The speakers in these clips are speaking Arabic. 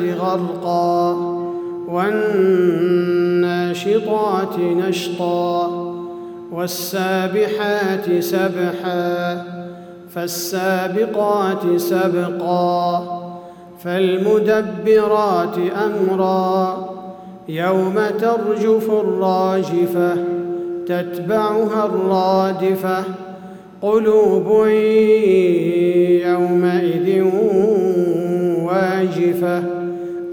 غرقا والناشطات نشطا والسابحات سبحا فالسابقات سبقا فالمدبرات أمرا يوم ترجف الراجفة تتبعها الرادفة قلوب يومئذ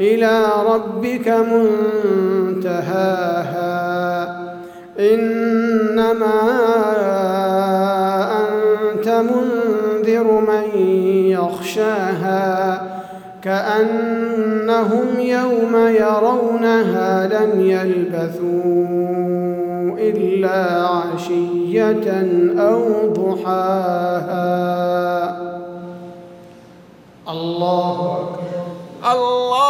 إلى ربك منتهاها. إنما أنت منذر من يخشاها. كأنهم يوم يرونها لم يلبثوا إلا عشية أو ضحاها. الله أكبر. الله